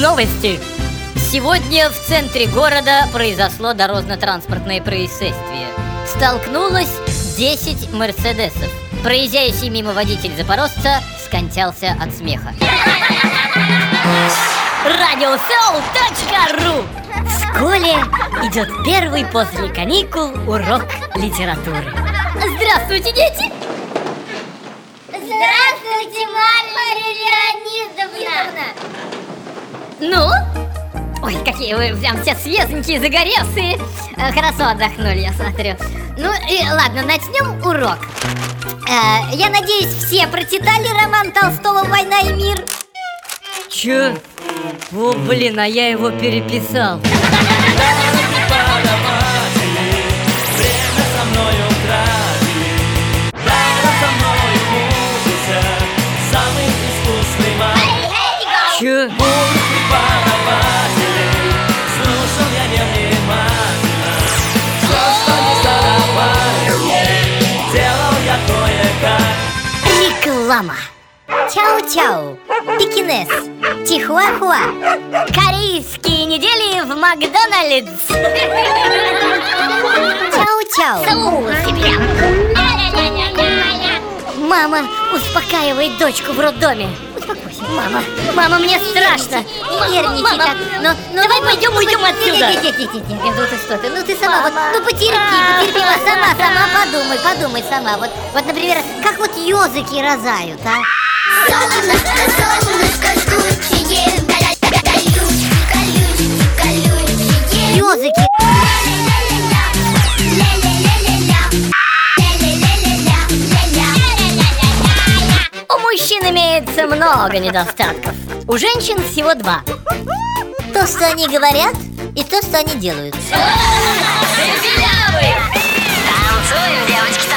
Новости! Сегодня в центре города произошло дорожно-транспортное происшествие. Столкнулось 10 мерседесов. Проезжающий мимо водитель запорожца скончался от смеха. Радиосоу.ру В школе идет первый после каникул урок литературы. Здравствуйте, дети! Здравствуйте, Марья Леонидовна! Ну? Ой, какие вы прям все свеженькие, загоревшие Э, Хорошо отдохнули, я смотрю Ну и ладно, начнем урок Э, Я надеюсь, все прочитали роман Толстого «Война и мир»? Чё? О, блин, а я его переписал Реклама. Чау-чау Пекинес. Чихуахуа Корейские недели в Макдональдс. Чау-чау Мама успокаивает дочку в роддоме мама Мама, мне страшно Не нервничай Мама, так. ну, ну, Давай пойдем, уйдем отсюда Нет, нет, нет, нет, нет, ну ты что ты, ну ты сама вот, ну потерпи, потерпи, вот сама, сама подумай, подумай сама. Вот, вот, например, как вот языки розают, а? Солнышко, солнышко, жгучее, имеется много недостатков. У женщин всего два. То, что они говорят, и то, что они делают. Танцуем, девочки!